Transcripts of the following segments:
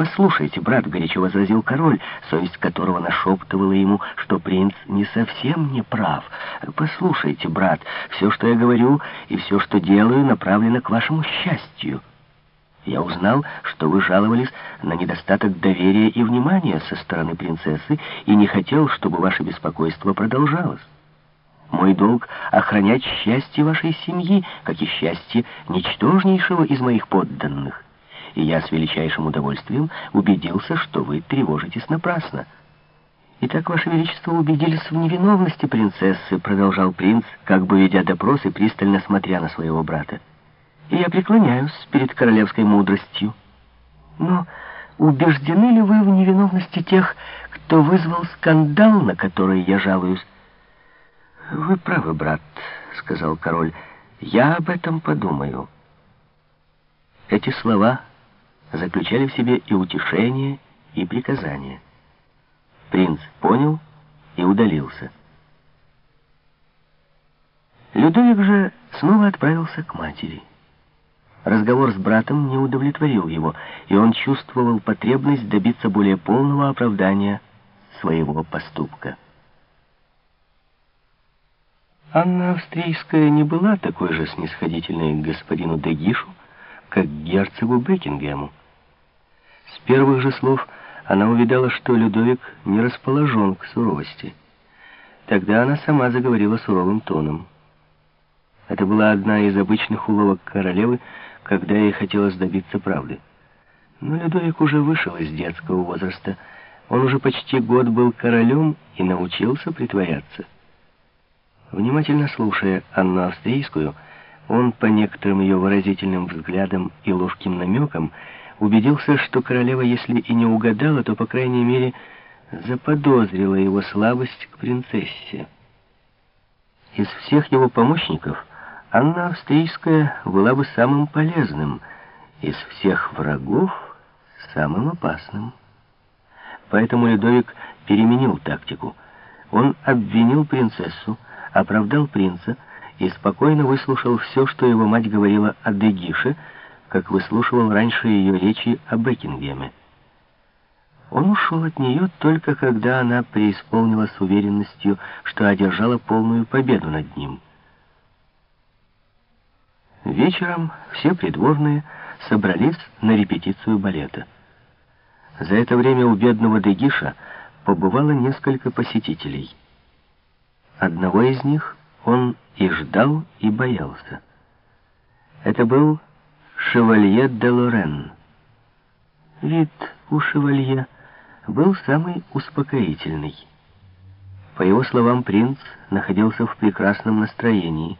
«Послушайте, брат», — горячо возразил король, совесть которого нашептывала ему, что принц не совсем не прав. «Послушайте, брат, все, что я говорю, и все, что делаю, направлено к вашему счастью». Я узнал, что вы жаловались на недостаток доверия и внимания со стороны принцессы и не хотел, чтобы ваше беспокойство продолжалось. Мой долг — охранять счастье вашей семьи, как и счастье ничтожнейшего из моих подданных. И я с величайшим удовольствием убедился, что вы тревожитесь напрасно. «Итак, Ваше Величество, убедились в невиновности принцессы», — продолжал принц, как бы ведя допрос и пристально смотря на своего брата. «И я преклоняюсь перед королевской мудростью. Но убеждены ли вы в невиновности тех, кто вызвал скандал, на который я жалуюсь?» «Вы правы, брат», — сказал король. «Я об этом подумаю». Эти слова заключали в себе и утешение, и приказание. Принц понял и удалился. Людовик же снова отправился к матери. Разговор с братом не удовлетворил его, и он чувствовал потребность добиться более полного оправдания своего поступка. Анна Австрийская не была такой же снисходительной к господину Дегишу, как к герцогу Бекингему. С первых же слов она увидала, что Людовик не расположен к суровости. Тогда она сама заговорила суровым тоном. Это была одна из обычных уловок королевы, когда ей хотелось добиться правды. Но Людовик уже вышел из детского возраста. Он уже почти год был королем и научился притворяться. Внимательно слушая Анну Австрийскую, он по некоторым ее выразительным взглядам и ловким намекам убедился, что королева, если и не угадала, то, по крайней мере, заподозрила его слабость к принцессе. Из всех его помощников Анна Австрийская была бы самым полезным, из всех врагов самым опасным. Поэтому Людовик переменил тактику. Он обвинил принцессу, оправдал принца и спокойно выслушал все, что его мать говорила о Дегише, как выслушивал раньше ее речи о Бекингеме. Он ушел от нее только когда она преисполнилась уверенностью, что одержала полную победу над ним. Вечером все придворные собрались на репетицию балета. За это время у бедного Дегиша побывало несколько посетителей — Одного из них он и ждал, и боялся. Это был шевалье де Лорен. Вид у шевалье был самый успокоительный. По его словам, принц находился в прекрасном настроении,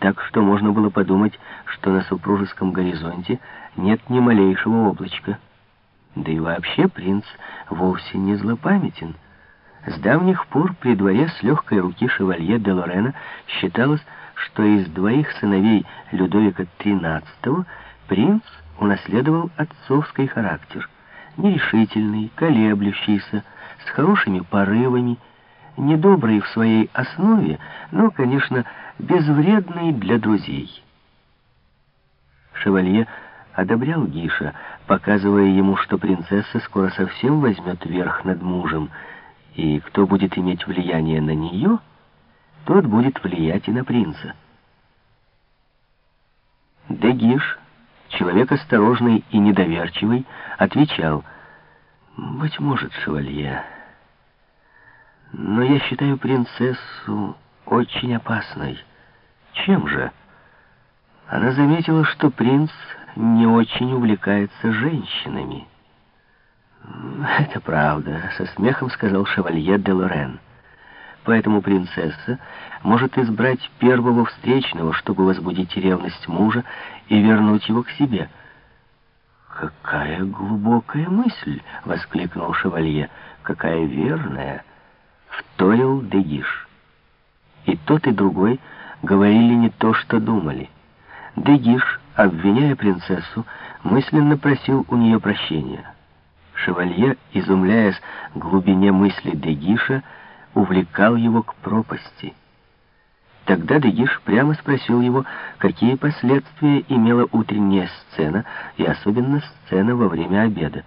так что можно было подумать, что на супружеском горизонте нет ни малейшего облачка. Да и вообще принц вовсе не злопамятен — с давних пор при дворе с легкой руки шевалье де Лорена считалось, что из двоих сыновей Людовика XIII принц унаследовал отцовский характер. Нерешительный, колеблющийся, с хорошими порывами, недобрый в своей основе, но, конечно, безвредный для друзей. Шевалье одобрял Гиша, показывая ему, что принцесса скоро совсем возьмет верх над мужем, и кто будет иметь влияние на нее, тот будет влиять и на принца. Дегиш, человек осторожный и недоверчивый, отвечал, «Быть может, шевалье, но я считаю принцессу очень опасной. Чем же?» Она заметила, что принц не очень увлекается женщинами. «Это правда», — со смехом сказал шевалье де Лорен. «Поэтому принцесса может избрать первого встречного, чтобы возбудить ревность мужа и вернуть его к себе». «Какая глубокая мысль!» — воскликнул шевалье. «Какая верная!» — вторил Дегиш. И тот, и другой говорили не то, что думали. Дегиш, обвиняя принцессу, мысленно просил у нее прощения. Шевалье, изумляясь глубине мысли Дегиша, увлекал его к пропасти. Тогда Дегиш прямо спросил его, какие последствия имела утренняя сцена, и особенно сцена во время обеда.